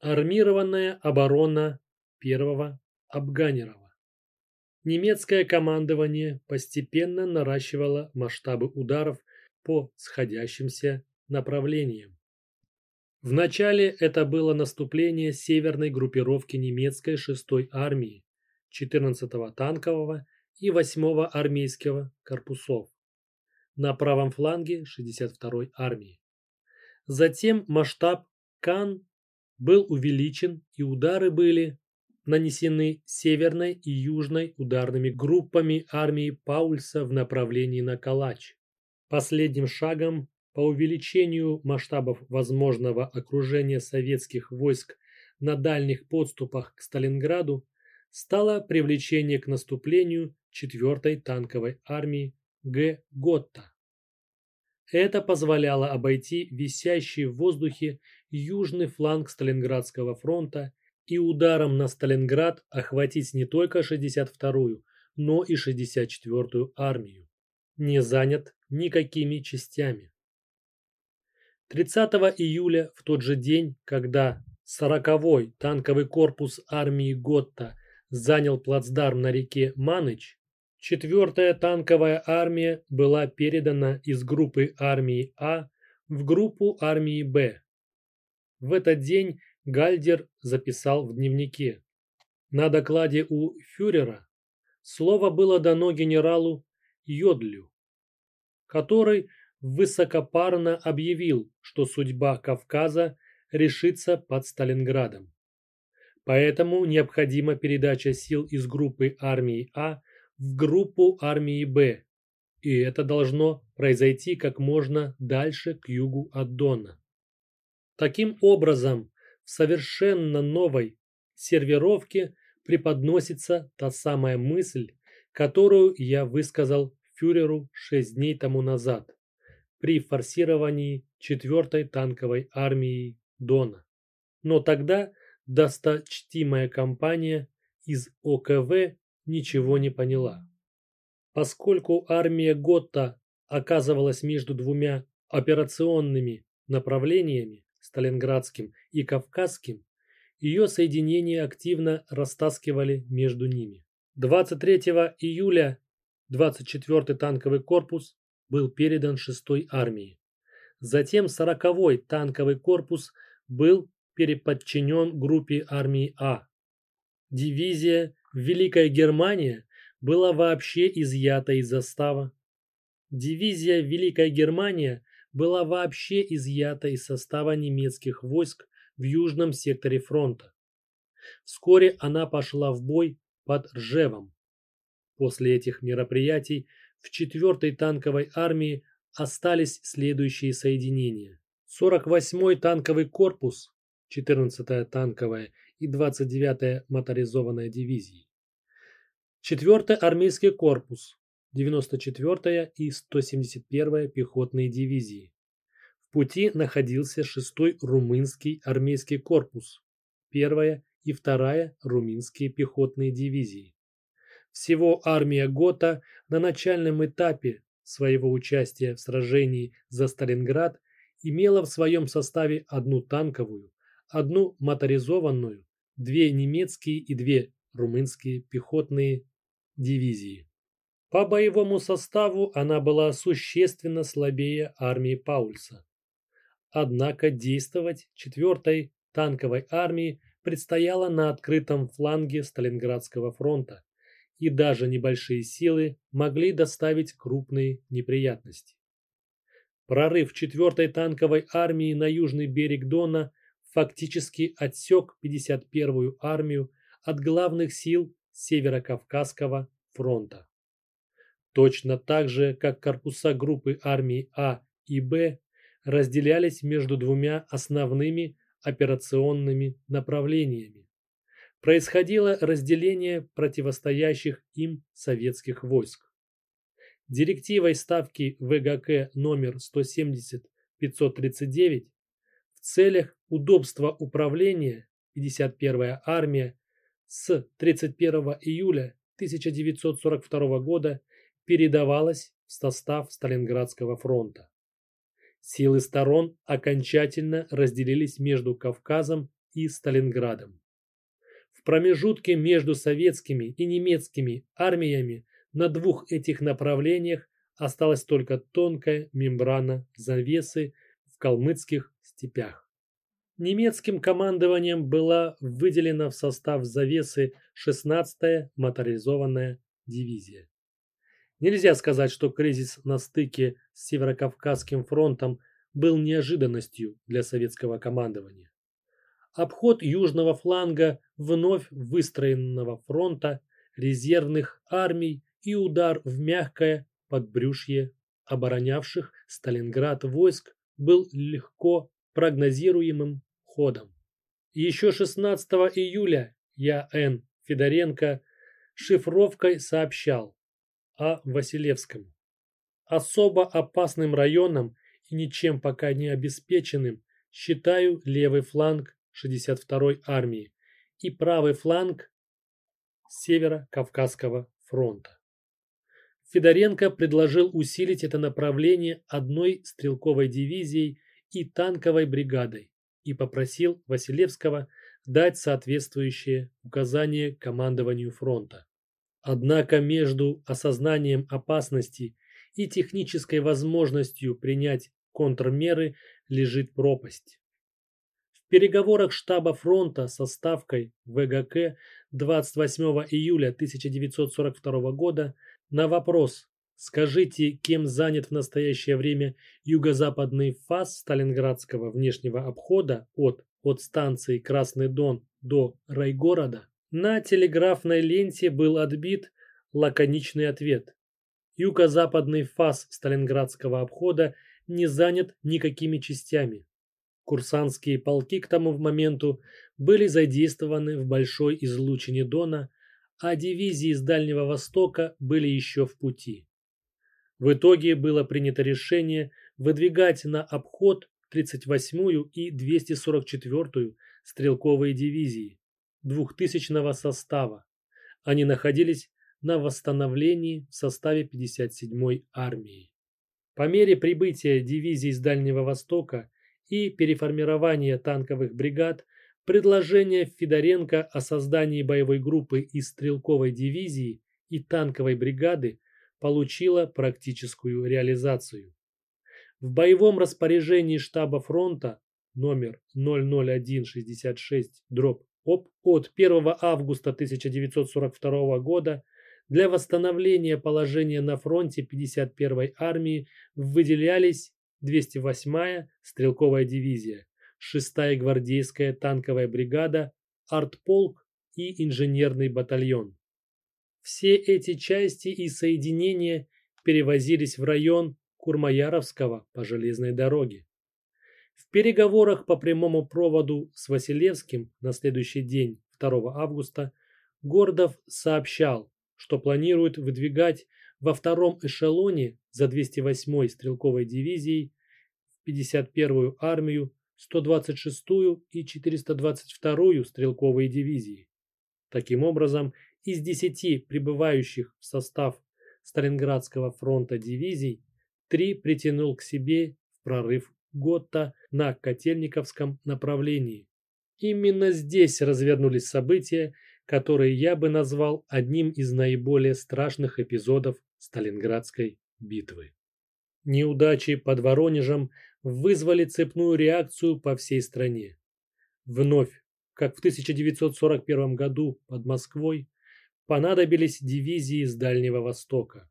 Армированная оборона первого Абганерова. Немецкое командование постепенно наращивало масштабы ударов по сходящимся направлениям. Вначале это было наступление северной группировки немецкой 6-й армии 14-го танкового и 8-го армейского корпусов на правом фланге 62-й армии. Затем масштаб Кан был увеличен и удары были нанесены северной и южной ударными группами армии Паульса в направлении на Калач. Последним шагом по увеличению масштабов возможного окружения советских войск на дальних подступах к Сталинграду стало привлечение к наступлению 4-й танковой армии Г. Готта. Это позволяло обойти висящий в воздухе южный фланг Сталинградского фронта и ударом на Сталинград охватить не только 62-ю, но и 64-ю армию. Не занят никакими частями. 30 июля, в тот же день, когда 40-й танковый корпус армии Готта занял плацдарм на реке Маныч, 4-я танковая армия была передана из группы армии А в группу армии Б. В этот день Гальдер записал в дневнике. На докладе у фюрера слово было дано генералу Йодлю, который высокопарно объявил, что судьба Кавказа решится под Сталинградом. Поэтому необходима передача сил из группы армии А в группу армии Б, и это должно произойти как можно дальше к югу от Дона. Таким образом, в совершенно новой сервировке преподносится та самая мысль, которую я высказал фюреру шесть дней тому назад при форсировании 4-й танковой армии Дона. Но тогда досточтимая компания из ОКВ ничего не поняла. Поскольку армия Готта оказывалась между двумя операционными направлениями, Сталинградским и Кавказским, ее соединения активно растаскивали между ними. 23 июля 24-й танковый корпус был передан 6-й армии. Затем 40-й танковый корпус был переподчинен группе армии А. Дивизия Великая Германия была вообще изъята из состава. Дивизия Великая Германия была вообще изъята из состава немецких войск в южном секторе фронта. Вскоре она пошла в бой под Ржевом. После этих мероприятий в 4-й танковой армии остались следующие соединения. 48-й танковый корпус, 14-я танковая и 29-я моторизованная дивизии. 4-й армейский корпус, 94-я и 171-я пехотные дивизии. В пути находился 6-й румынский армейский корпус, 1-я и 2-я румынские пехотные дивизии. Всего армия Гота на начальном этапе своего участия в сражении за Сталинград имела в своем составе одну танковую, одну моторизованную, две немецкие и две румынские пехотные дивизии. По боевому составу она была существенно слабее армии Паульса. Однако действовать 4-й танковой армии предстояло на открытом фланге Сталинградского фронта, и даже небольшие силы могли доставить крупные неприятности. Прорыв 4-й танковой армии на южный берег Дона фактически отсек 51-ю армию от главных сил Северо-Кавказского фронта. Точно так же, как корпуса группы армий А и Б разделялись между двумя основными операционными направлениями. Происходило разделение противостоящих им советских войск. Директивой ставки ВГК номер 170-539 в целях удобства управления 51-я армия с 31 июля 1942 года передавалась в состав Сталинградского фронта. Силы сторон окончательно разделились между Кавказом и Сталинградом. В промежутке между советскими и немецкими армиями на двух этих направлениях осталась только тонкая мембрана завесы в калмыцких степях. Немецким командованием была выделена в состав завесы 16-я моторизованная дивизия. Нельзя сказать, что кризис на стыке с Северокавказским фронтом был неожиданностью для советского командования. Обход южного фланга вновь выстроенного фронта, резервных армий и удар в мягкое подбрюшье оборонявших Сталинград войск был легко прогнозируемым ходом. Еще 16 июля я Н. Федоренко шифровкой сообщал о Василевском. Особо опасным районом и ничем пока не обеспеченным считаю левый фланг 62-й армии и правый фланг Северо-Кавказского фронта. Федоренко предложил усилить это направление одной стрелковой дивизией и танковой бригадой и попросил Василевского дать соответствующие указания командованию фронта. Однако между осознанием опасности и технической возможностью принять контрмеры лежит пропасть. В переговорах штаба фронта со ставкой ВГК 28 июля 1942 года на вопрос «Скажите, кем занят в настоящее время юго-западный фас Сталинградского внешнего обхода от, от станции Красный Дон до райгорода?» На телеграфной ленте был отбит лаконичный ответ. Юго-западный фас Сталинградского обхода не занят никакими частями. Курсантские полки к тому моменту были задействованы в большой излучине Дона, а дивизии с Дальнего Востока были еще в пути. В итоге было принято решение выдвигать на обход 38-ю и 244-ю стрелковые дивизии 2000-го состава. Они находились на восстановлении в составе 57-й армии. По мере прибытия дивизий с Дальнего Востока и переформирования танковых бригад – Предложение Федоренко о создании боевой группы из стрелковой дивизии и танковой бригады получило практическую реализацию. В боевом распоряжении штаба фронта номер 00166 дробь от 1 августа 1942 года для восстановления положения на фронте 51-й армии выделялись 208-я стрелковая дивизия, 6-я гвардейская танковая бригада, артполк и инженерный батальон. Все эти части и соединения перевозились в район Курмаяровского по железной дороге. В переговорах по прямому проводу с Василевским на следующий день, 2 августа, Гордов сообщал, что планирует выдвигать во втором эшелоне за 208-й стрелковой дивизией в 51-ю армию 126-ю и 422-ю стрелковые дивизии. Таким образом, из 10 прибывающих в состав Сталинградского фронта дивизий, три притянул к себе в прорыв Готта на Котельниковском направлении. Именно здесь развернулись события, которые я бы назвал одним из наиболее страшных эпизодов Сталинградской битвы. Неудачи под Воронежем вызвали цепную реакцию по всей стране. Вновь, как в 1941 году под Москвой, понадобились дивизии с Дальнего Востока.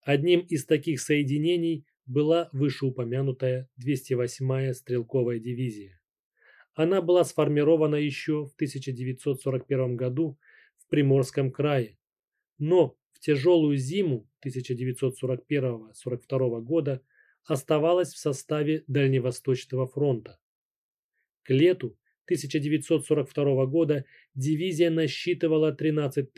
Одним из таких соединений была вышеупомянутая 208-я стрелковая дивизия. Она была сформирована еще в 1941 году в Приморском крае, но в тяжелую зиму 1941-42 года оставалась в составе Дальневосточного фронта. К лету 1942 года дивизия насчитывала 13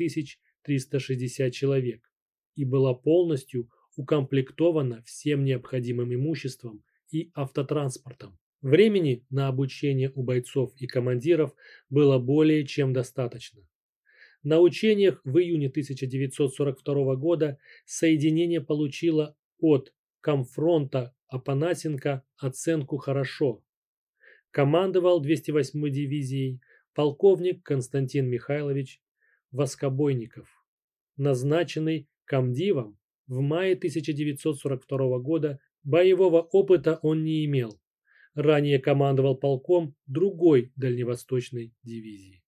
360 человек и была полностью укомплектована всем необходимым имуществом и автотранспортом. Времени на обучение у бойцов и командиров было более чем достаточно. На учениях в июне 1942 года соединение получило от Комфронта Апанасенко оценку «хорошо». Командовал 208-й дивизией полковник Константин Михайлович Воскобойников, назначенный комдивом в мае 1942 года. Боевого опыта он не имел. Ранее командовал полком другой дальневосточной дивизии.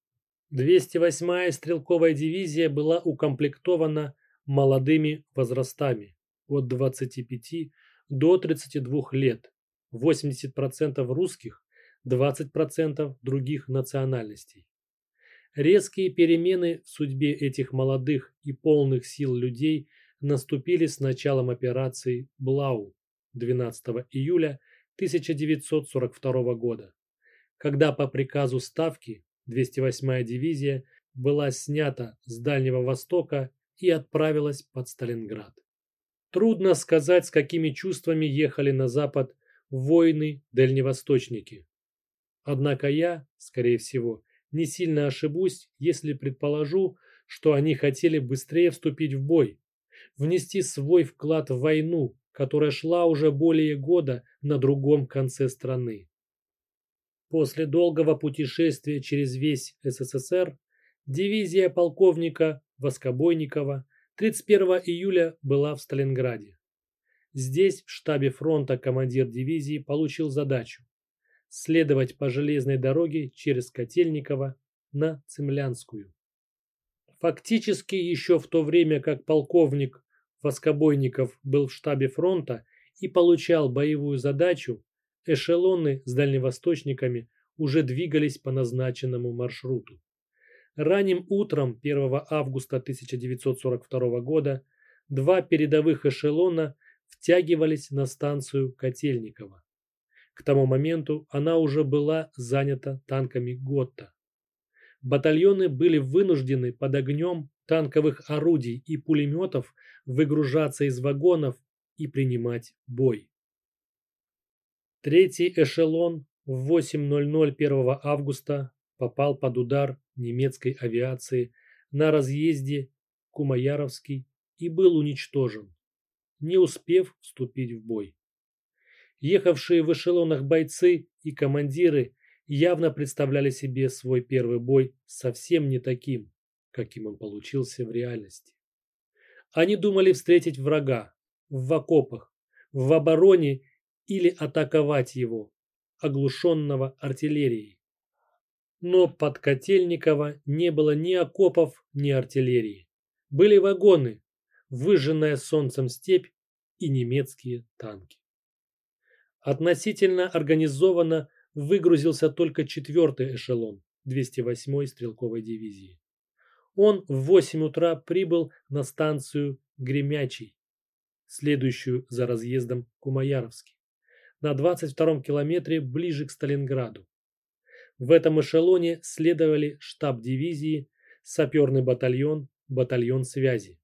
208-я стрелковая дивизия была укомплектована молодыми возрастами от 25 до 32 лет, 80% русских, 20% других национальностей. Резкие перемены в судьбе этих молодых и полных сил людей наступили с началом операции «Блау» 12 июля 1942 года, когда по приказу Ставки 208-я дивизия была снята с Дальнего Востока и отправилась под Сталинград. Трудно сказать, с какими чувствами ехали на запад воины-дальневосточники. Однако я, скорее всего, не сильно ошибусь, если предположу, что они хотели быстрее вступить в бой, внести свой вклад в войну, которая шла уже более года на другом конце страны. После долгого путешествия через весь СССР дивизия полковника Воскобойникова 31 июля была в Сталинграде. Здесь, в штабе фронта, командир дивизии получил задачу следовать по железной дороге через Котельниково на Цемлянскую. Фактически еще в то время, как полковник Воскобойников был в штабе фронта и получал боевую задачу, Эшелоны с дальневосточниками уже двигались по назначенному маршруту. Ранним утром 1 августа 1942 года два передовых эшелона втягивались на станцию Котельникова. К тому моменту она уже была занята танками Готта. Батальоны были вынуждены под огнем танковых орудий и пулеметов выгружаться из вагонов и принимать бой. Третий эшелон в 8.00 1 августа попал под удар немецкой авиации на разъезде Кумаяровский и был уничтожен, не успев вступить в бой. Ехавшие в эшелонах бойцы и командиры явно представляли себе свой первый бой совсем не таким, каким он получился в реальности. Они думали встретить врага в окопах, в обороне или атаковать его, оглушенного артиллерией. Но под Котельниково не было ни окопов, ни артиллерии. Были вагоны, выжженная солнцем степь и немецкие танки. Относительно организованно выгрузился только четвертый эшелон 208-й стрелковой дивизии. Он в 8 утра прибыл на станцию Гремячий, следующую за разъездом Кумаяровский на 22-м километре ближе к Сталинграду. В этом эшелоне следовали штаб дивизии, саперный батальон, батальон связи.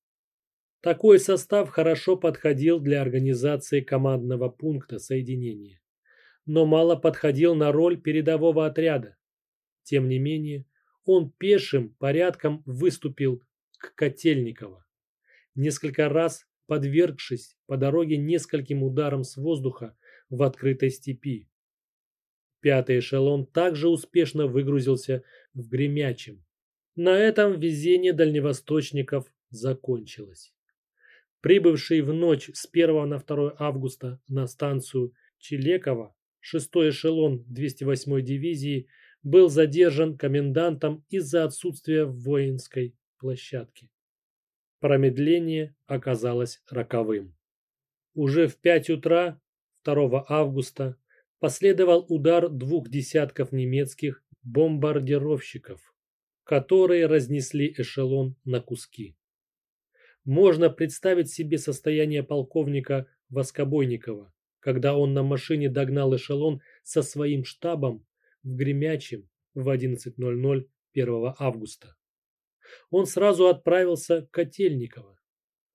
Такой состав хорошо подходил для организации командного пункта соединения, но мало подходил на роль передового отряда. Тем не менее, он пешим порядком выступил к Котельниково. Несколько раз подвергшись по дороге нескольким ударам с воздуха, в открытой степи. Пятый эшелон также успешно выгрузился в Гремячем. На этом везение дальневосточников закончилось. Прибывший в ночь с 1 на 2 августа на станцию Челекова, шестой эшелон 208-й дивизии был задержан комендантом из-за отсутствия воинской площадки. Промедление оказалось роковым. Уже в 5 утра 2 августа последовал удар двух десятков немецких бомбардировщиков, которые разнесли эшелон на куски. Можно представить себе состояние полковника Воскобойникова, когда он на машине догнал эшелон со своим штабом в Гремячем в 11.00 1 августа. Он сразу отправился к Котельниково,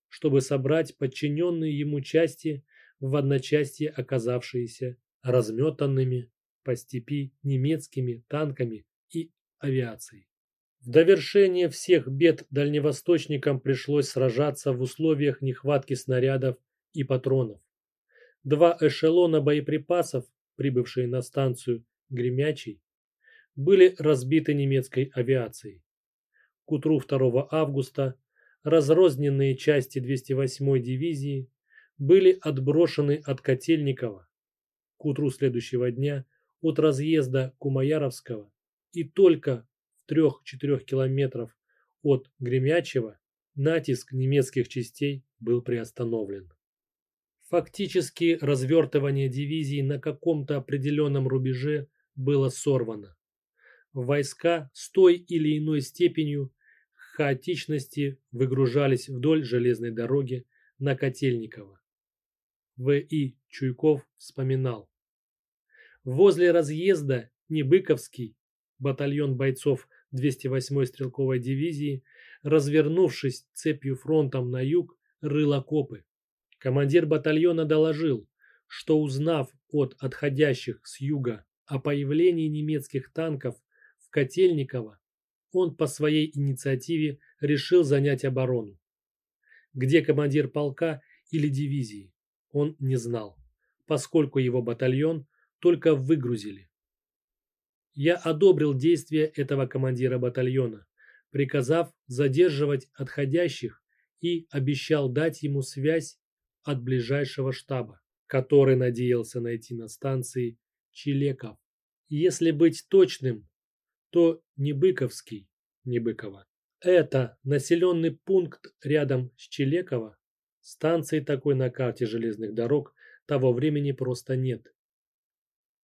чтобы собрать подчиненные ему части в одночасье оказавшиеся разметанными по степи немецкими танками и авиацией. В довершение всех бед дальневосточникам пришлось сражаться в условиях нехватки снарядов и патронов. Два эшелона боеприпасов, прибывшие на станцию Гремячий, были разбиты немецкой авиацией. К утру 2 августа разрозненные части 208-й дивизии были отброшены от Котельникова. К утру следующего дня от разъезда Кумаяровского и только в 3-4 километров от Гремячего натиск немецких частей был приостановлен. Фактически развертывание дивизии на каком-то определенном рубеже было сорвано. Войска с той или иной степенью хаотичности выгружались вдоль железной дороги на Котельниково. В.И. Чуйков вспоминал. Возле разъезда Небыковский батальон бойцов 208-й стрелковой дивизии, развернувшись цепью фронтом на юг, рыл окопы. Командир батальона доложил, что узнав от отходящих с юга о появлении немецких танков в Котельниково, он по своей инициативе решил занять оборону. Где командир полка или дивизии, он не знал, поскольку его батальон только выгрузили. Я одобрил действия этого командира батальона, приказав задерживать отходящих и обещал дать ему связь от ближайшего штаба, который надеялся найти на станции Чилеков. Если быть точным, то не Быковский, не Быково. Это населенный пункт рядом с Чилеково. Станции такой на карте железных дорог того времени просто нет.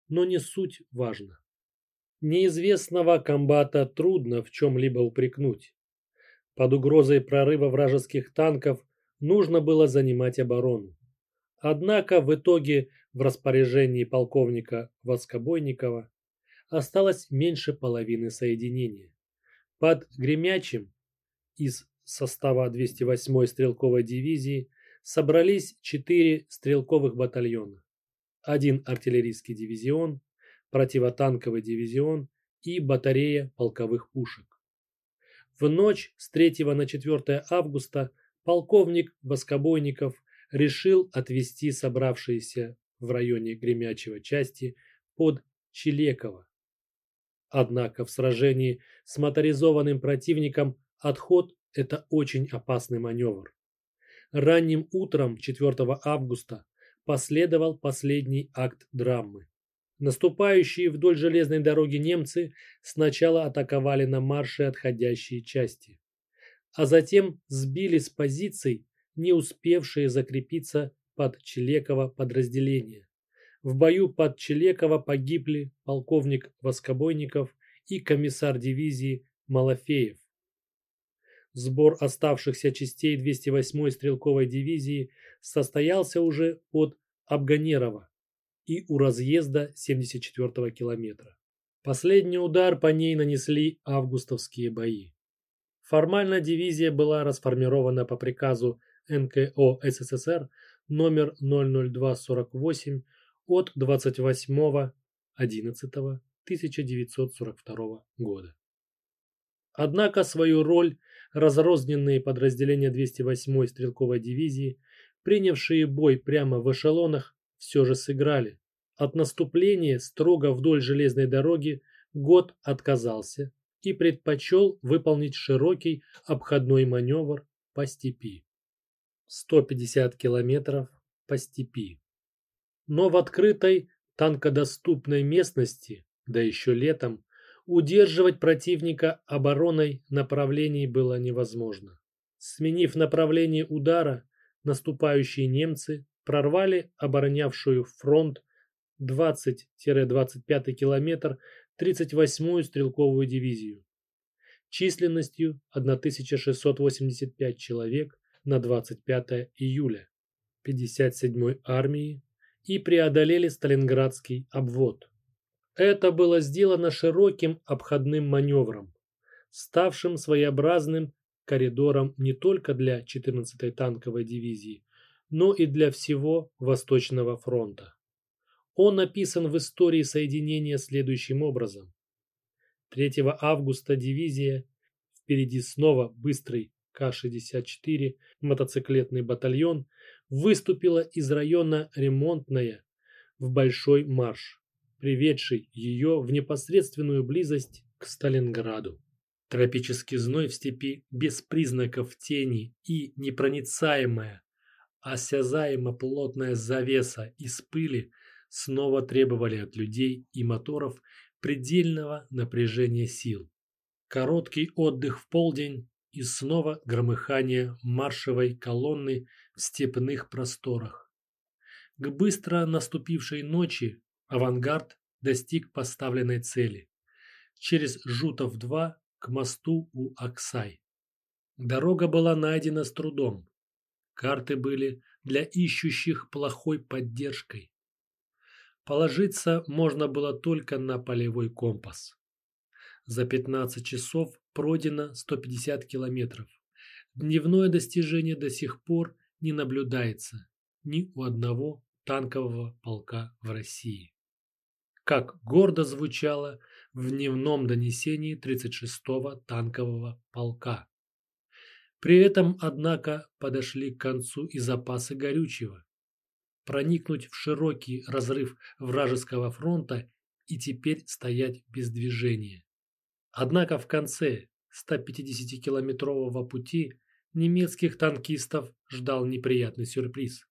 Но не суть важна. Неизвестного комбата трудно в чем-либо упрекнуть. Под угрозой прорыва вражеских танков нужно было занимать оборону. Однако в итоге в распоряжении полковника Воскобойникова осталось меньше половины соединения. Под Гремячим из состава 208-й стрелковой дивизии собрались четыре стрелковых батальона, один артиллерийский дивизион, противотанковый дивизион и батарея полковых пушек. В ночь с 3 на 4 августа полковник Воскобойников решил отвести собравшиеся в районе Гремячего части под Чилеково. Однако в сражении с моторизованным противником отход – это очень опасный маневр. Ранним утром 4 августа последовал последний акт драмы. Наступающие вдоль железной дороги немцы сначала атаковали на марше отходящие части, а затем сбили с позиций не успевшие закрепиться под Челеково подразделения. В бою под Челеково погибли полковник Воскобойников и комиссар дивизии Малафеев. Сбор оставшихся частей 208-й стрелковой дивизии состоялся уже под Абганерово и у разъезда 74-го километра. Последний удар по ней нанесли августовские бои. Формально дивизия была расформирована по приказу НКО СССР номер 00248 от 28.11.1942 года. Однако свою роль разрозненные подразделения 208-й стрелковой дивизии, принявшие бой прямо в эшелонах, все же сыграли. От наступления строго вдоль железной дороги Год отказался и предпочел выполнить широкий обходной маневр по степи. 150 километров по степи. Но в открытой танкодоступной местности, да еще летом, удерживать противника обороной направлений было невозможно. Сменив направление удара, наступающие немцы прорвали оборонявшую фронт 20-25 километр 38-ю стрелковую дивизию численностью 1685 человек на 25 июля 57-й армии и преодолели Сталинградский обвод. Это было сделано широким обходным маневром, ставшим своеобразным коридором не только для 14-й танковой дивизии, но и для всего Восточного фронта. Он написан в истории соединения следующим образом. 3 августа дивизия, впереди снова быстрый К-64 мотоциклетный батальон, выступила из района Ремонтная в Большой марш. приведший ее в непосредственную близость к Сталинграду. Тропический зной в степи без признаков тени и непроницаемая, осязаемо плотная завеса из пыли снова требовали от людей и моторов предельного напряжения сил. Короткий отдых в полдень и снова громыхание маршевой колонны в степных просторах. К быстро наступившей ночи авангард достиг поставленной цели. Через Жутов-2 к мосту у Аксай. Дорога была найдена с трудом. Карты были для ищущих плохой поддержкой. Положиться можно было только на полевой компас. За 15 часов пройдено 150 километров. Дневное достижение до сих пор не наблюдается ни у одного танкового полка в России. Как гордо звучало в дневном донесении 36-го танкового полка. При этом, однако, подошли к концу и запасы горючего. Проникнуть в широкий разрыв вражеского фронта и теперь стоять без движения. Однако в конце 150-километрового пути немецких танкистов ждал неприятный сюрприз.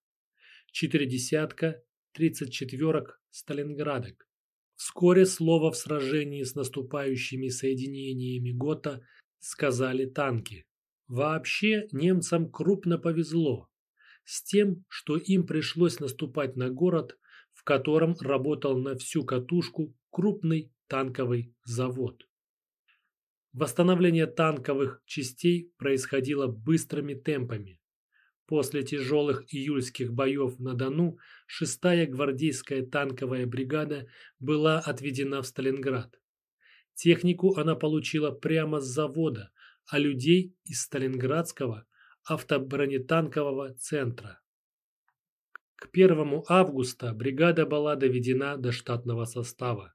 Четыре десятка, 34-ок Сталинградок. Вскоре слово в сражении с наступающими соединениями ГОТА сказали танки. Вообще немцам крупно повезло с тем, что им пришлось наступать на город, в котором работал на всю катушку крупный танковый завод. Восстановление танковых частей происходило быстрыми темпами. После тяжелых июльских боев на Дону 6-я гвардейская танковая бригада была отведена в Сталинград. Технику она получила прямо с завода, а людей из Сталинградского автобронетанкового центра. К 1 августа бригада была доведена до штатного состава.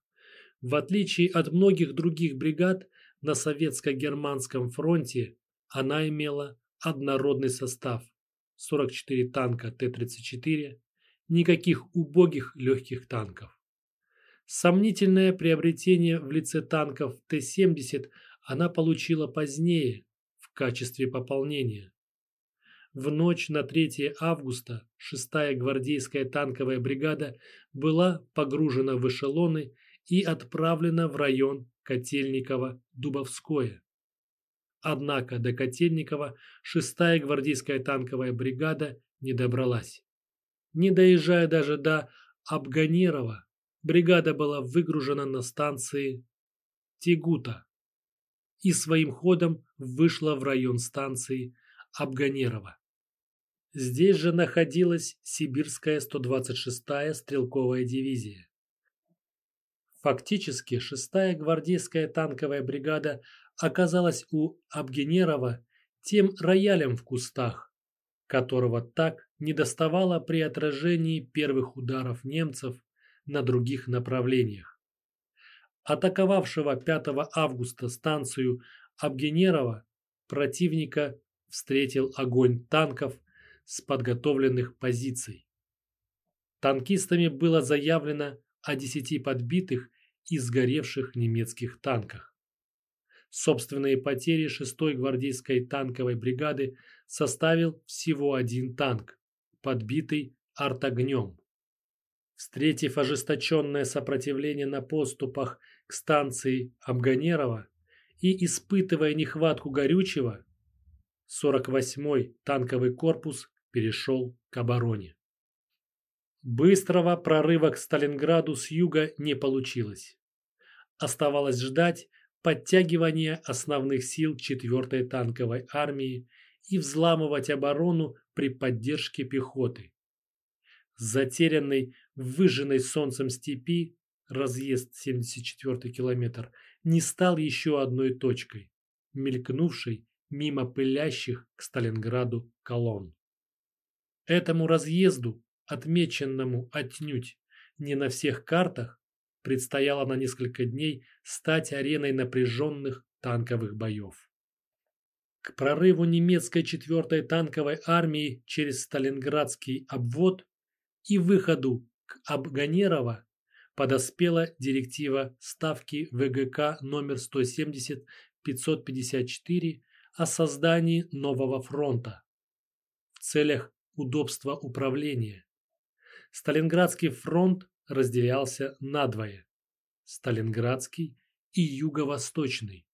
В отличие от многих других бригад на советско-германском фронте, она имела однородный состав 44 танка Т-34, никаких убогих легких танков. Сомнительное приобретение в лице танков Т-70 она получила позднее в качестве пополнения. В ночь на 3 августа 6-я гвардейская танковая бригада была погружена в эшелоны и отправлена в район Котельниково-Дубовское. Однако до Котельникова 6-я гвардейская танковая бригада не добралась. Не доезжая даже до Абганерова, бригада была выгружена на станции Тегута и своим ходом вышла в район станции Абганерова. Здесь же находилась Сибирская 126-я стрелковая дивизия. Фактически 6-я гвардейская танковая бригада оказалась у Абгенерова тем роялем в кустах, которого так недоставало при отражении первых ударов немцев на других направлениях. Атаковавшего 5 августа станцию Абгенерова противника встретил огонь танков с подготовленных позиций. Танкистами было заявлено о 10 подбитых и сгоревших немецких танках. Собственные потери 6-й гвардейской танковой бригады составил всего один танк, подбитый артогнем. Встретив ожесточенное сопротивление на поступах к станции Абганерова и испытывая нехватку горючего, 48-й танковый корпус перешел к обороне. Быстрого прорыва к Сталинграду с юга не получилось. Оставалось ждать, подтягивание основных сил 4-й танковой армии и взламывать оборону при поддержке пехоты. Затерянный в выжженной солнцем степи разъезд 74 километр не стал еще одной точкой, мелькнувшей мимо пылящих к Сталинграду колонн. Этому разъезду, отмеченному отнюдь не на всех картах, предстояло на несколько дней стать ареной напряженных танковых боев. К прорыву немецкой 4-й танковой армии через Сталинградский обвод и выходу к Абганерово подоспела директива Ставки ВГК номер 170-554 о создании нового фронта в целях удобства управления. Сталинградский фронт разделялся надвое – Сталинградский и Юго-Восточный.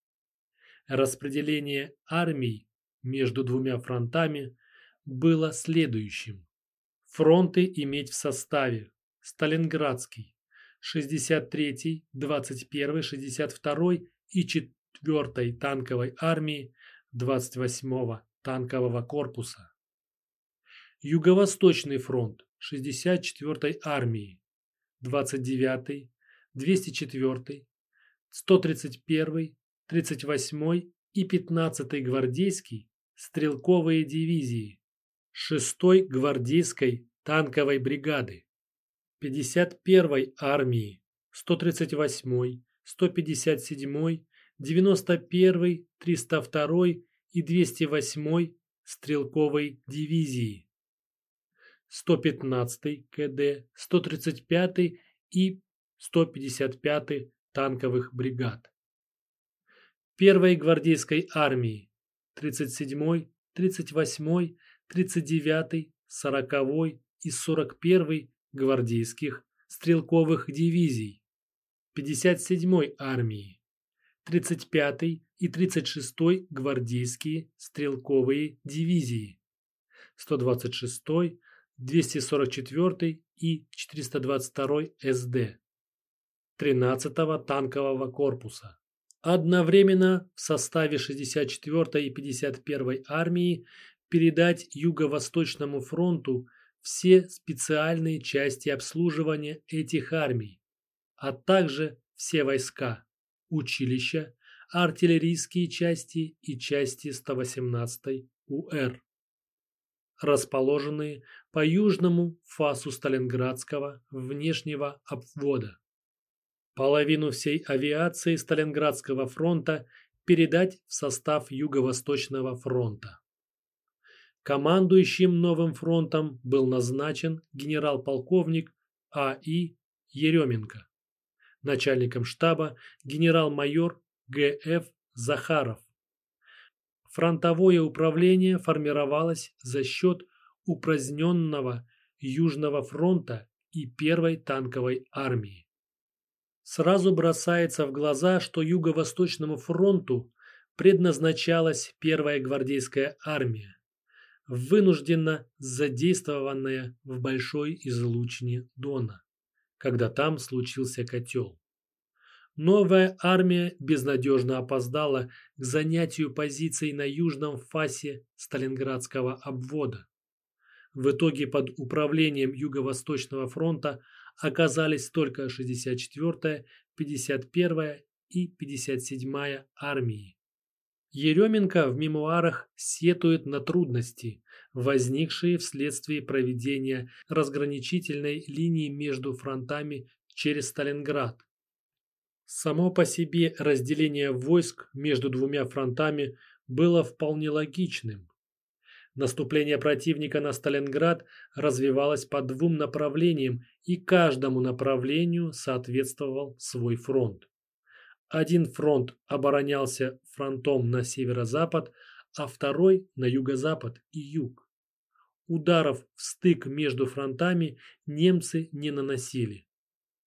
Распределение армий между двумя фронтами было следующим. Фронты иметь в составе Сталинградский, 63-й, 21-й, 62-й и 4-й танковой армии 28-го танкового корпуса. Юго-Восточный фронт 64-й армии 29-й, 204-й, 131-й, 38-й и 15-й гвардейский стрелковые дивизии 6-й гвардейской танковой бригады 51-й армии, 138-й, 157-й, 91-й, 302-й и 208-й стрелковой дивизии, 115-й КД, 135-й и 155-й танковых бригад. 1-й гвардейской армии, 37-й, 38-й, 39-й, 40-й и 41-й гвардейских стрелковых дивизий 57-й армии, 35-й и 36-й гвардейские стрелковые дивизии, 126-й, 244-й и 422-й СД, 13-го танкового корпуса. Одновременно в составе 64-й и 51-й армии передать Юго-Восточному фронту все специальные части обслуживания этих армий, а также все войска, училища, артиллерийские части и части 118-й УР, расположенные по южному фасу Сталинградского внешнего обвода. Половину всей авиации Сталинградского фронта передать в состав Юго-Восточного фронта. Командующим новым фронтом был назначен генерал-полковник А.И. Еременко. Начальником штаба генерал-майор Г.Ф. Захаров. Фронтовое управление формировалось за счет упраздненного Южного фронта и Первой танковой армии. Сразу бросается в глаза, что Юго-Восточному фронту предназначалась Первая гвардейская армия вынужденно задействованная в большой излучине Дона, когда там случился котел. Новая армия безнадежно опоздала к занятию позиций на южном фасе Сталинградского обвода. В итоге под управлением Юго-Восточного фронта оказались только 64-я, 51-я и 57-я армии. Еременко в мемуарах сетует на трудности, возникшие вследствие проведения разграничительной линии между фронтами через Сталинград. Само по себе разделение войск между двумя фронтами было вполне логичным. Наступление противника на Сталинград развивалось по двум направлениям, и каждому направлению соответствовал свой фронт. Один фронт оборонялся фронтом на северо-запад, а второй на юго-запад и юг. Ударов в стык между фронтами немцы не наносили.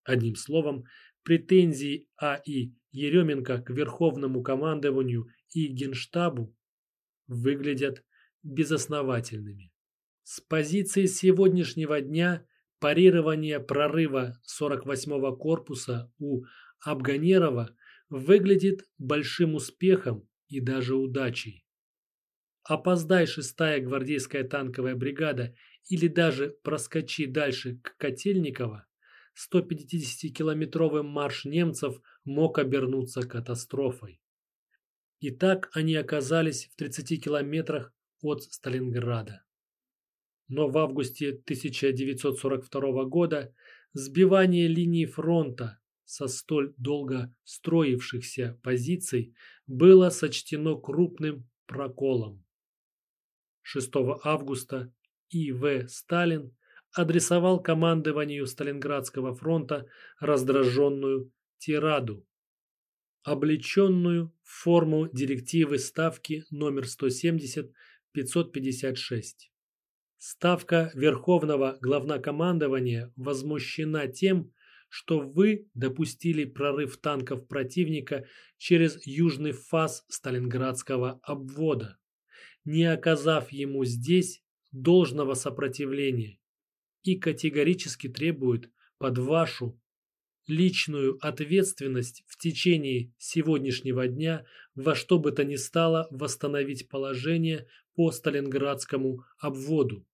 Одним словом, претензии А.И. Еременко к Верховному командованию и Генштабу выглядят безосновательными. С позиции сегодняшнего дня парирование прорыва 48-го корпуса у Абганерова выглядит большим успехом и даже удачей. Опоздай шестая гвардейская танковая бригада или даже проскочи дальше к Котельниково, 150-километровый марш немцев мог обернуться катастрофой. И так они оказались в 30 километрах от Сталинграда. Но в августе 1942 года сбивание линии фронта со столь долго строившихся позиций было сочтено крупным проколом. 6 августа И.В. Сталин адресовал командованию Сталинградского фронта раздраженную тираду, облеченную в форму директивы Ставки номер 170-556. Ставка Верховного Главнокомандования возмущена тем, что вы допустили прорыв танков противника через южный фас Сталинградского обвода, не оказав ему здесь должного сопротивления и категорически требует под вашу личную ответственность в течение сегодняшнего дня во что бы то ни стало восстановить положение по Сталинградскому обводу,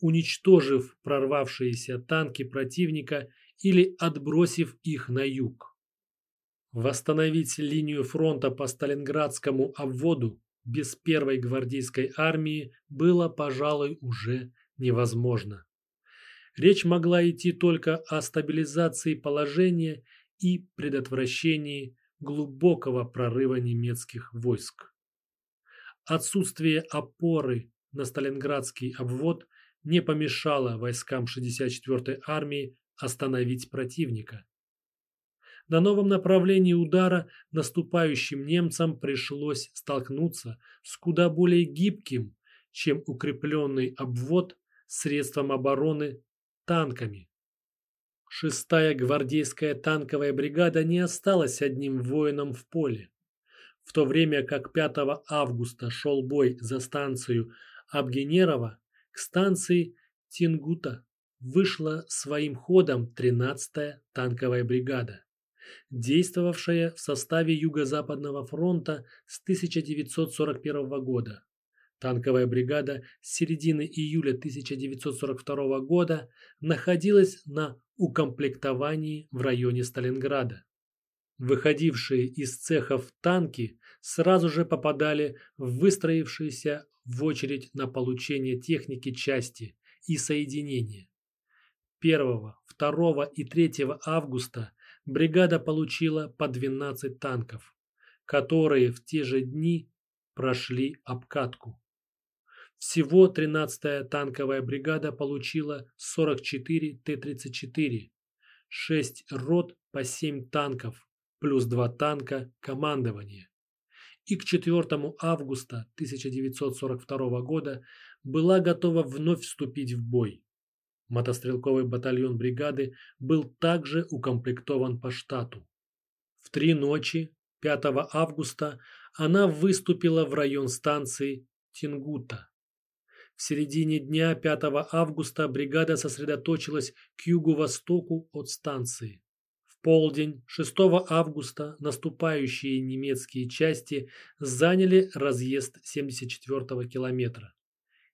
уничтожив прорвавшиеся танки противника или отбросив их на юг. Восстановить линию фронта по Сталинградскому обводу без первой гвардейской армии было, пожалуй, уже невозможно. Речь могла идти только о стабилизации положения и предотвращении глубокого прорыва немецких войск. Отсутствие опоры на Сталинградский обвод не помешало войскам 64-й армии остановить противника. На новом направлении удара наступающим немцам пришлось столкнуться с куда более гибким, чем укрепленный обвод средством обороны танками. Шестая гвардейская танковая бригада не осталась одним воином в поле. В то время как 5 августа шел бой за станцию Абгенерова, к станции Тингута вышла своим ходом 13-я танковая бригада, действовавшая в составе Юго-Западного фронта с 1941 года. Танковая бригада с середины июля 1942 года находилась на укомплектовании в районе Сталинграда. Выходившие из цехов танки сразу же попадали в выстроившиеся в очередь на получение техники части и соединения. 1, 2 и 3 августа бригада получила по 12 танков, которые в те же дни прошли обкатку. Всего 13-я танковая бригада получила 44 Т-34, 6 рот по 7 танков, плюс 2 танка командования. И к 4 августа 1942 года была готова вновь вступить в бой. Мотострелковый батальон бригады был также укомплектован по штату. В три ночи 5 августа она выступила в район станции Тингута. В середине дня 5 августа бригада сосредоточилась к югу-востоку от станции. В полдень 6 августа наступающие немецкие части заняли разъезд 74-го километра.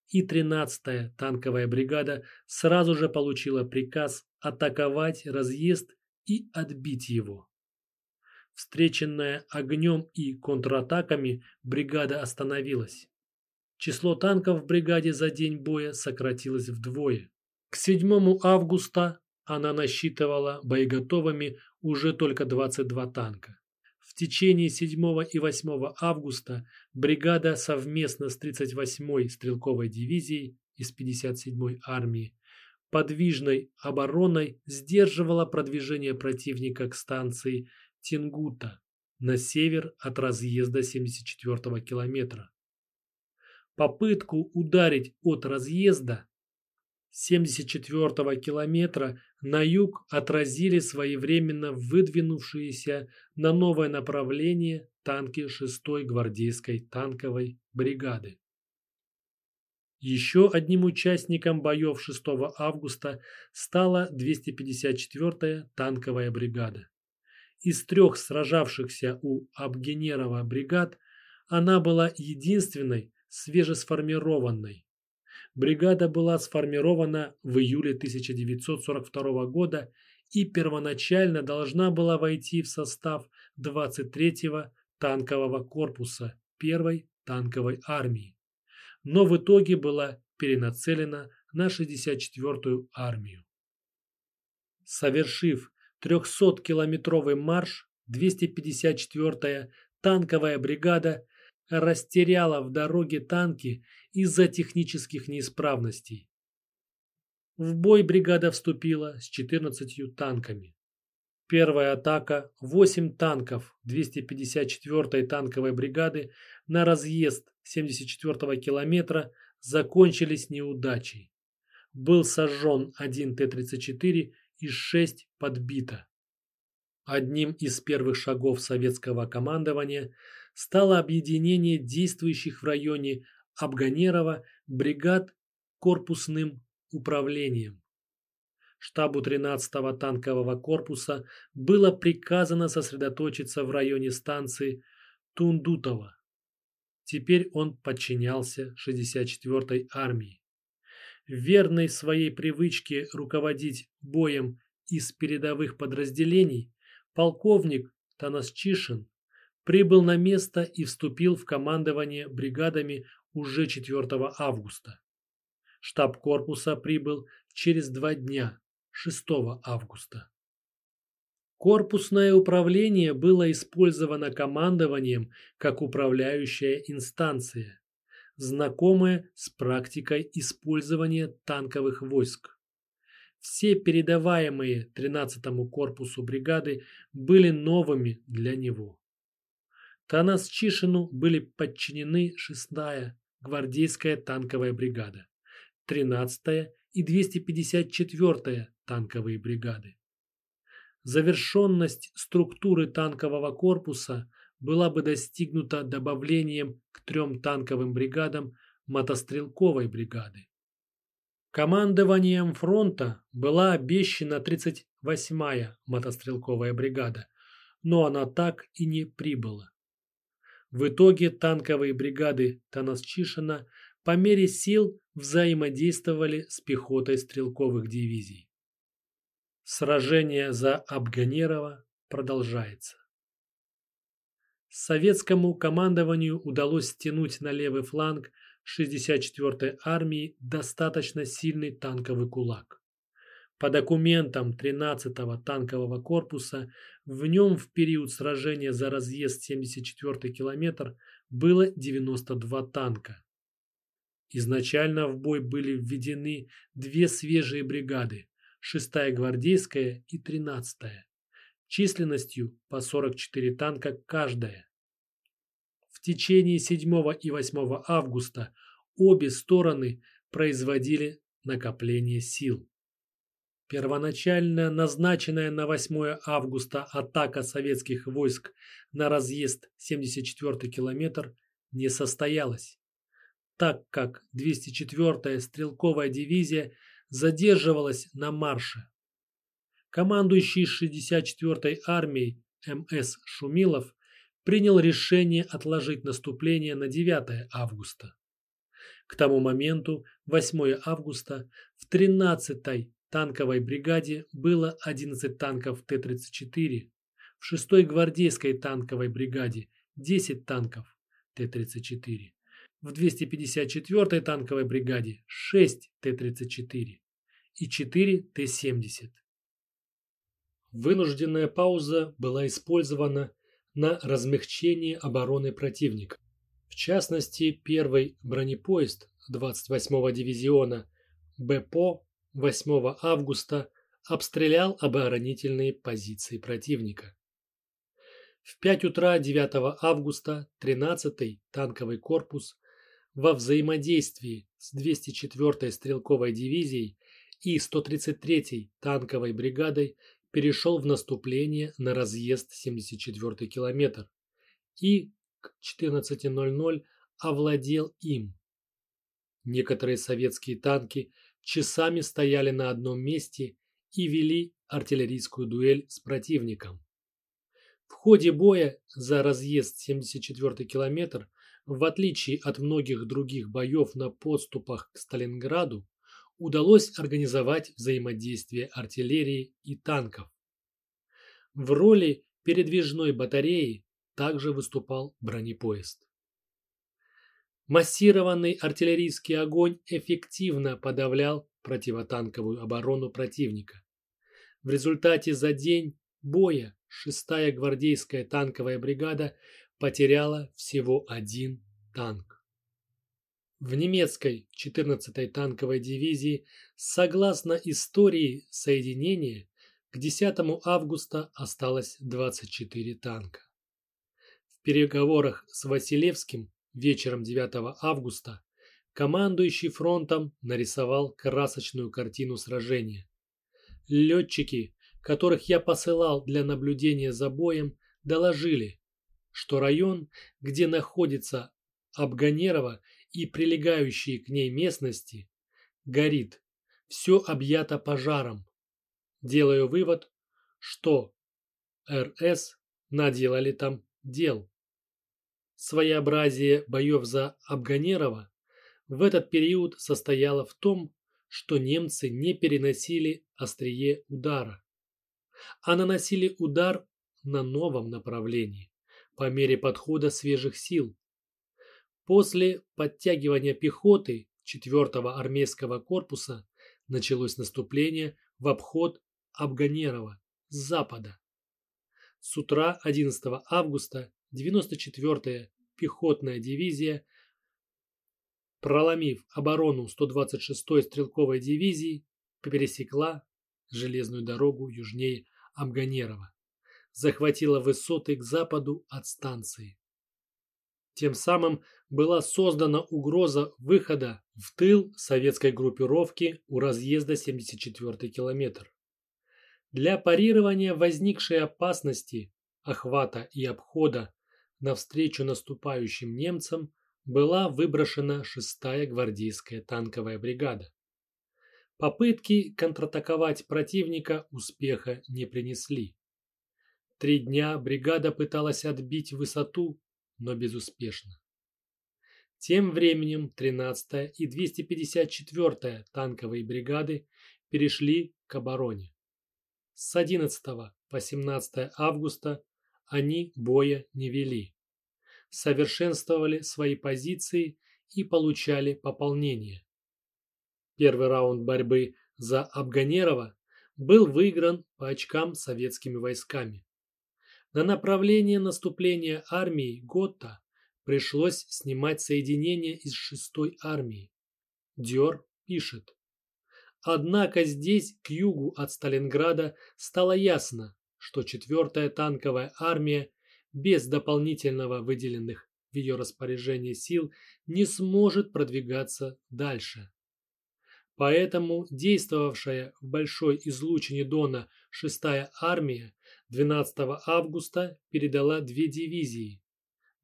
И 13-я танковая бригада сразу же получила приказ атаковать разъезд и отбить его. Встреченная огнем и контратаками, бригада остановилась. Число танков в бригаде за день боя сократилось вдвое. К 7 августа она насчитывала боеготовыми уже только 22 танка. В течение 7 и 8 августа бригада совместно с 38-й стрелковой дивизией из 57-й армии подвижной обороной сдерживала продвижение противника к станции Тингута на север от разъезда 74-го километра попытку ударить от разъезда 74-го километра на юг отразили своевременно выдвинувшиеся на новое направление танки 6-й гвардейской танковой бригады. Еще одним участником боев 6 августа стала 254-я танковая бригада. Из трех сражавшихся у Абгенерова бригад она была единственной, свежесформированной. Бригада была сформирована в июле 1942 года и первоначально должна была войти в состав 23-го танкового корпуса 1-й танковой армии, но в итоге была перенацелена на 64-ю армию. Совершив 300-километровый марш, 254-я танковая бригада растеряла в дороге танки из-за технических неисправностей. В бой бригада вступила с 14 танками. Первая атака, 8 танков 254-й танковой бригады на разъезд 74-го километра закончились неудачей. Был сожжен один Т-34 и 6 подбито. Одним из первых шагов советского командования стало объединение действующих в районе Абганерова бригад корпусным управлением штабу 13-го танкового корпуса было приказано сосредоточиться в районе станции Тундутово. Теперь он подчинялся 64-й армии. Верной своей привычке руководить боем из передовых подразделений, полковник Танасчишин прибыл на место и вступил в командование бригадами уже 4 августа. Штаб корпуса прибыл через два дня, 6 августа. Корпусное управление было использовано командованием как управляющая инстанция, знакомая с практикой использования танковых войск. Все передаваемые 13-му корпусу бригады были новыми для него. Танас Чишину были подчинены 6-я гвардейская танковая бригада, 13-я и 254-я танковые бригады. Завершенность структуры танкового корпуса была бы достигнута добавлением к трем танковым бригадам мотострелковой бригады. Командованием фронта была обещана 38-я мотострелковая бригада, но она так и не прибыла. В итоге танковые бригады Танасчишина по мере сил взаимодействовали с пехотой стрелковых дивизий. Сражение за Абганерова продолжается. Советскому командованию удалось стянуть на левый фланг 64-й армии достаточно сильный танковый кулак. По документам 13-го танкового корпуса в нем в период сражения за разъезд 74-й километр было 92 танка. Изначально в бой были введены две свежие бригады, 6-я гвардейская и 13-я, численностью по 44 танка каждая. В течение 7 и 8 августа обе стороны производили накопление сил. Первоначально назначенная на 8 августа атака советских войск на разъезд 74 километр не состоялась так как 204-я стрелковая дивизия задерживалась на марше. Командующий 64-й армией МС Шумилов принял решение отложить наступление на 9 августа. К тому моменту, 8 августа, в 13-й танковой бригаде было 11 танков Т-34, в 6-й гвардейской танковой бригаде 10 танков Т-34 в 254-й танковой бригаде 6 Т-34 и 4 Т-70. Вынужденная пауза была использована на размягчение обороны противника. В частности, первый бронепоезд 28-го дивизиона БПО 8 августа обстрелял оборонительные позиции противника. В 5 утра 9 августа 13-й танковый корпус во взаимодействии с 204-й стрелковой дивизией и 133-й танковой бригадой перешел в наступление на разъезд 74-й километр и к 14.00 овладел им. Некоторые советские танки часами стояли на одном месте и вели артиллерийскую дуэль с противником. В ходе боя за разъезд 74-й километр в отличие от многих других боев на подступах к Сталинграду, удалось организовать взаимодействие артиллерии и танков. В роли передвижной батареи также выступал бронепоезд. Массированный артиллерийский огонь эффективно подавлял противотанковую оборону противника. В результате за день боя 6-я гвардейская танковая бригада потеряла всего один танк. В немецкой 14-й танковой дивизии, согласно истории соединения, к 10 августа осталось 24 танка. В переговорах с Василевским вечером 9 августа командующий фронтом нарисовал красочную картину сражения. Летчики, которых я посылал для наблюдения за боем, доложили, что район, где находится Абганерова и прилегающие к ней местности, горит, все объято пожаром. Делаю вывод, что РС наделали там дел. Своеобразие боев за Абганерова в этот период состояло в том, что немцы не переносили острие удара, а наносили удар на новом направлении по мере подхода свежих сил. После подтягивания пехоты 4-го армейского корпуса началось наступление в обход Абганерова с запада. С утра 11 августа 94-я пехотная дивизия, проломив оборону 126-й стрелковой дивизии, пересекла железную дорогу южнее Абганерова, захватила высоты к западу от станции. Тем самым была создана угроза выхода в тыл советской группировки у разъезда 74-й километр. Для парирования возникшей опасности охвата и обхода навстречу наступающим немцам была выброшена 6-я гвардейская танковая бригада. Попытки контратаковать противника успеха не принесли. Три дня бригада пыталась отбить высоту, но безуспешно. Тем временем 13-я и 254-я танковые бригады перешли к обороне. С 11 по 17 августа они боя не вели. Совершенствовали свои позиции и получали пополнение. Первый раунд борьбы за Абганерова был выигран по очкам советскими войсками. На направление наступления армии Готта пришлось снимать соединения из 6-й армии. Дёр пишет. Однако здесь, к югу от Сталинграда, стало ясно, что 4-я танковая армия без дополнительного выделенных в ее распоряжение сил не сможет продвигаться дальше. Поэтому действовавшая в большой излучине Дона 6-я армия 12 августа передала две дивизии,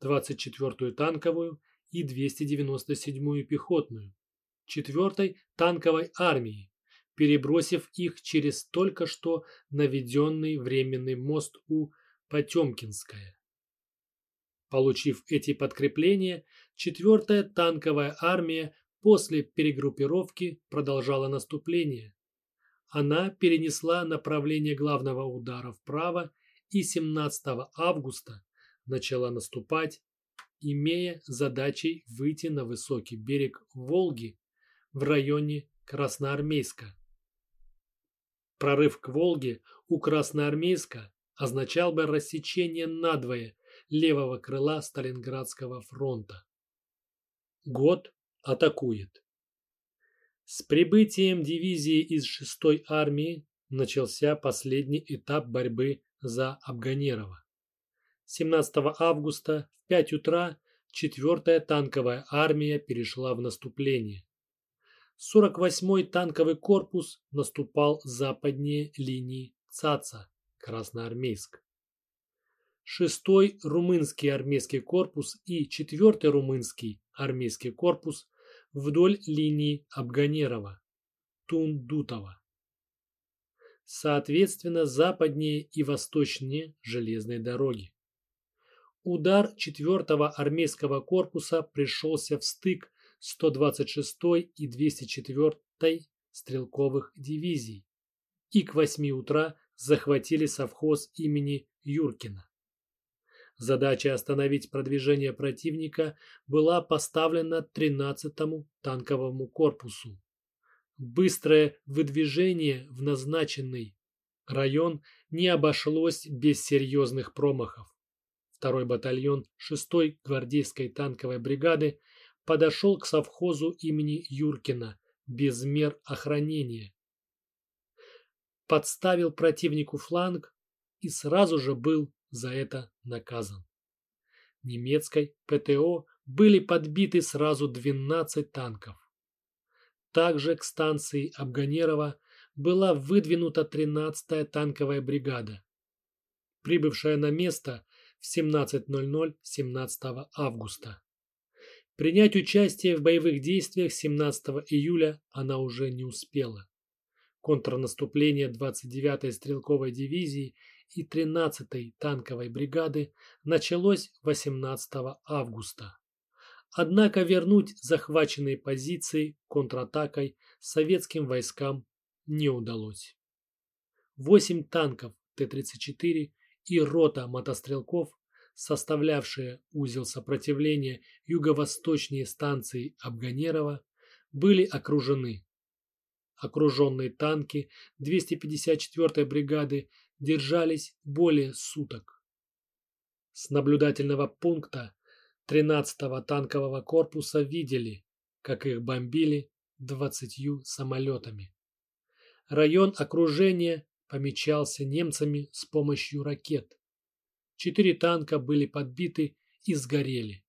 24-ю танковую и 297-ю пехотную, 4-й танковой армии, перебросив их через только что наведенный временный мост у Потемкинская. Получив эти подкрепления, 4-я танковая армия после перегруппировки продолжала наступление. Она перенесла направление главного удара вправо и 17 августа начала наступать, имея задачей выйти на высокий берег Волги в районе Красноармейска. Прорыв к Волге у Красноармейска означал бы рассечение надвое левого крыла Сталинградского фронта. Год атакует. С прибытием дивизии из 6-й армии начался последний этап борьбы за Абганерова. 17 августа в 5 утра 4-я танковая армия перешла в наступление. 48-й танковый корпус наступал западнее линии ЦАЦа, Красноармейск. 6-й румынский армейский корпус и 4-й румынский армейский корпус вдоль линии Абганерова, Тундутова. Соответственно, западнее и восточнее железной дороги. Удар 4-го армейского корпуса пришелся в стык 126-й и 204-й стрелковых дивизий и к 8 утра захватили совхоз имени Юркина. Задача остановить продвижение противника была поставлена 13-му танковому корпусу. Быстрое выдвижение в назначенный район не обошлось без серьезных промахов. Второй батальон 6-й гвардейской танковой бригады подошел к совхозу имени Юркина без мер охранения. Подставил противнику фланг и сразу же был за это наказан. Немецкой ПТО были подбиты сразу 12 танков. Также к станции Абганерова была выдвинута 13-я танковая бригада, прибывшая на место в 17.00 17 августа. Принять участие в боевых действиях 17 июля она уже не успела. Контрнаступление 29-й стрелковой дивизии и 13-й танковой бригады началось 18 августа. Однако вернуть захваченные позиции контратакой советским войскам не удалось. Восемь танков Т-34 и рота мотострелков, составлявшие узел сопротивления юго-восточнее станции Абганерова, были окружены. Окруженные танки 254-й бригады держались более суток. С наблюдательного пункта 13-го танкового корпуса видели, как их бомбили 20 самолетами. Район окружения помечался немцами с помощью ракет. Четыре танка были подбиты и сгорели.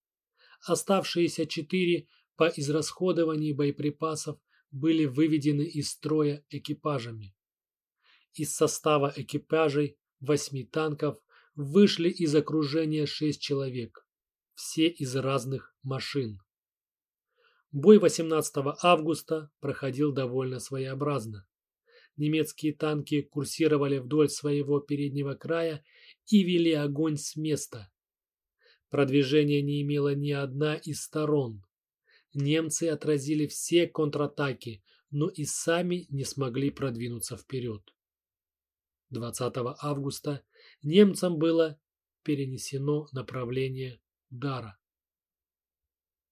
Оставшиеся четыре по израсходовании боеприпасов были выведены из строя экипажами. Из состава экипажей восьми танков вышли из окружения шесть человек, все из разных машин. Бой 18 августа проходил довольно своеобразно немецкие танки курсировали вдоль своего переднего края и вели огонь с места. Продвижения не имела ни одна из сторон. Немцы отразили все контратаки, но и сами не смогли продвинуться вперед. 20 августа немцам было перенесено направление удара.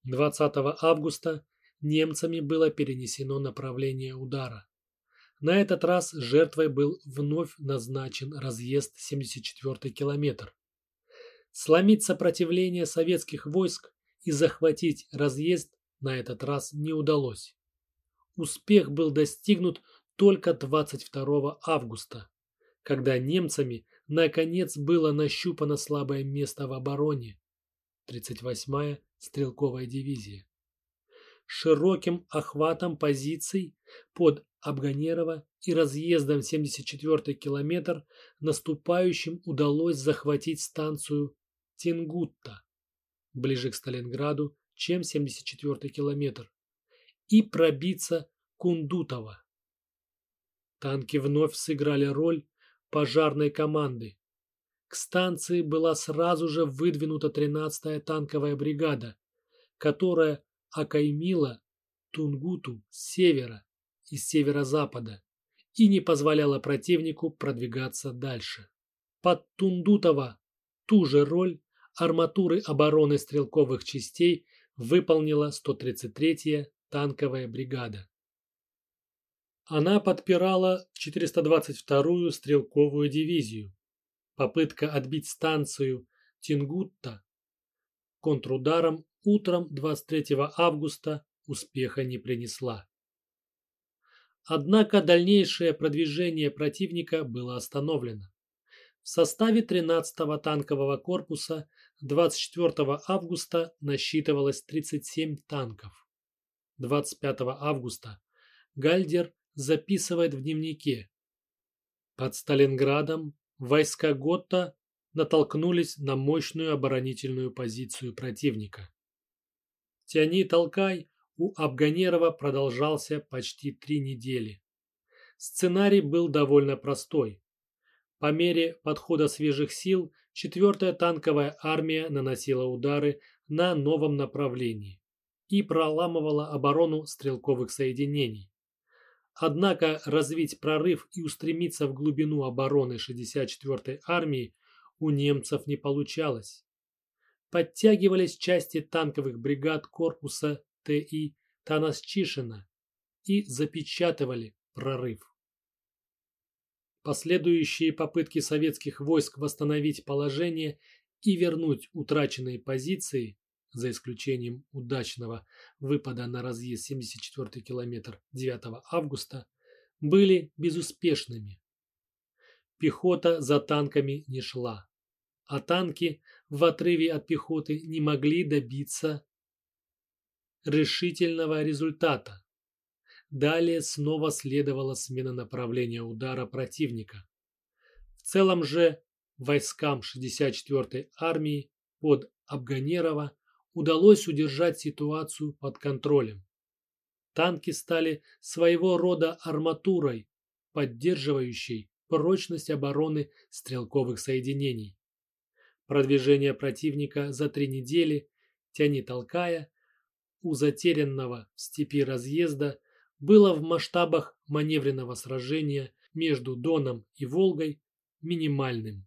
20 августа немцами было перенесено направление удара. На этот раз жертвой был вновь назначен разъезд 74-й километр. Сломить сопротивление советских войск и захватить разъезд на этот раз не удалось. Успех был достигнут только 22 августа, когда немцами наконец было нащупано слабое место в обороне 38-я стрелковая дивизия. Широким охватом позиций под Абганерова и разъездом 74-й километр наступающим удалось захватить станцию Тенгутта, ближе к Сталинграду, чем 74-й километр, и пробиться Кундутово. Танки вновь сыграли роль пожарной команды. К станции была сразу же выдвинута 13-я танковая бригада, которая окаймила Тунгуту с севера из северо-запада и не позволяла противнику продвигаться дальше. Под Тундутово ту же роль арматуры обороны стрелковых частей выполнила 133-я танковая бригада. Она подпирала 422-ю стрелковую дивизию. Попытка отбить станцию Тингутта контрударом утром 23 августа успеха не принесла. Однако дальнейшее продвижение противника было остановлено. В составе 13-го танкового корпуса 24 августа насчитывалось 37 танков. 25 августа Гальдер записывает в дневнике. Под Сталинградом войска Готта натолкнулись на мощную оборонительную позицию противника. Тяни толкай у Абганерова продолжался почти три недели. Сценарий был довольно простой. По мере подхода свежих сил 4-я танковая армия наносила удары на новом направлении и проламывала оборону стрелковых соединений. Однако развить прорыв и устремиться в глубину обороны 64-й армии у немцев не получалось. Подтягивались части танковых бригад корпуса Т.И. Танасчишина и запечатывали прорыв. Последующие попытки советских войск восстановить положение и вернуть утраченные позиции за исключением удачного выпада на разъезд 74 километр 9 августа, были безуспешными. Пехота за танками не шла, а танки в отрыве от пехоты не могли добиться решительного результата. Далее снова следовала смена направления удара противника. В целом же войскам 64-й армии под Абганерова удалось удержать ситуацию под контролем. Танки стали своего рода арматурой, поддерживающей прочность обороны стрелковых соединений. Продвижение противника за три недели, тяни-толкая, у затерянного в степи разъезда было в масштабах маневренного сражения между Доном и Волгой минимальным.